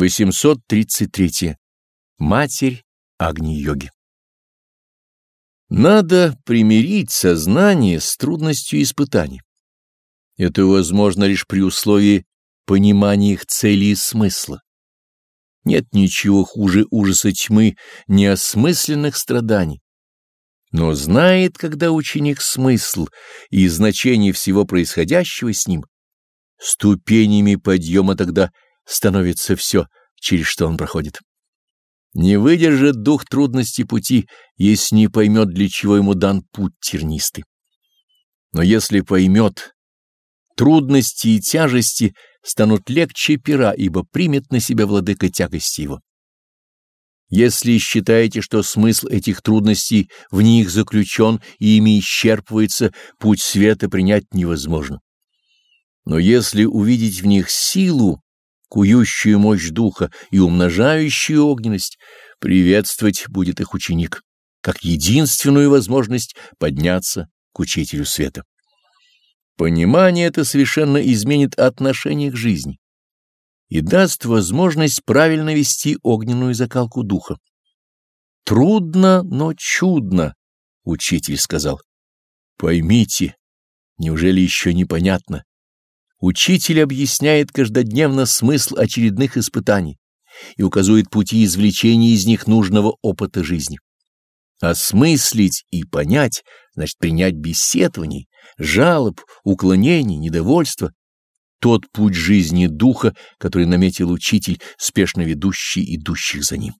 833. Матерь Агни-йоги Надо примирить сознание с трудностью испытаний. Это возможно лишь при условии понимания их цели и смысла. Нет ничего хуже ужаса тьмы неосмысленных страданий. Но знает, когда ученик смысл и значение всего происходящего с ним, ступенями подъема тогда становится все, через что он проходит. Не выдержит дух трудности пути, если не поймет, для чего ему дан путь тернистый. Но если поймет, трудности и тяжести станут легче пера, ибо примет на себя владыка тягости его. Если считаете, что смысл этих трудностей в них заключен и ими исчерпывается, путь света принять невозможно. Но если увидеть в них силу, кующую мощь духа и умножающую огненность, приветствовать будет их ученик, как единственную возможность подняться к учителю света. Понимание это совершенно изменит отношение к жизни и даст возможность правильно вести огненную закалку духа. «Трудно, но чудно», — учитель сказал. «Поймите, неужели еще непонятно? Учитель объясняет каждодневно смысл очередных испытаний и указывает пути извлечения из них нужного опыта жизни. Осмыслить и понять значит принять беседований, жалоб, уклонений, недовольства, тот путь жизни духа, который наметил учитель, спешно ведущий идущих за ним.